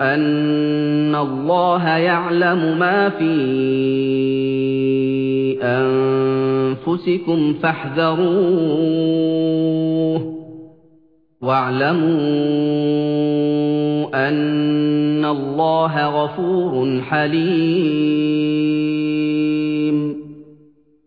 أَنَّ اللَّهَ يَعْلَمُ مَا فِي أَنفُسِكُمْ فَاحْذَرُوهُ ۚ وَاعْلَمُوا أَنَّ اللَّهَ غَفُورٌ حَلِيمٌ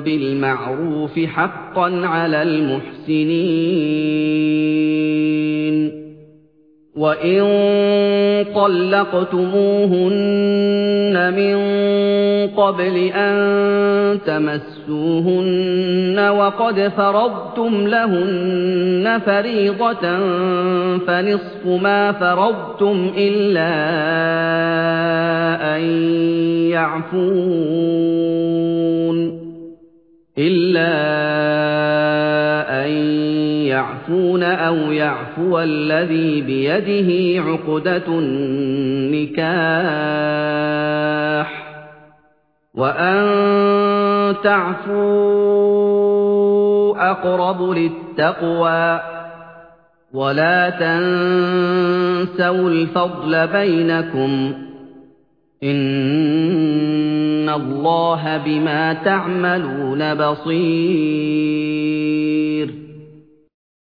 بِالْمَعْرُوفِ ۖ حَقًّا عَلَى الْمُحْسِنِينَ. وَإِن طَلَّقْتُمُوهُنَّ مِن قَبْلِ أَن تَمَسُّوهُنَّ وَقَدْ فَرَضْتُمْ لَهُنَّ فَرِيضَةً فَنِصْفُ مَا فَرَضْتُمْ إِلَّا أَن يَعْفُونَ. أَوْ يَعْفُوَ الَّذِي بِيَدِهِ عُقْدَةُ النِّكَاحِ ۚ وَأَن تَعْفُوا أَقْرَبُ لِلتَّقْوَىٰ ۚ وَلَا تَنسَوُا الْفَضْلَ بَيْنَكُمْ ۚ إِنَّ اللَّهَ بِمَا تَعْمَلُونَ بَصِيرٌ.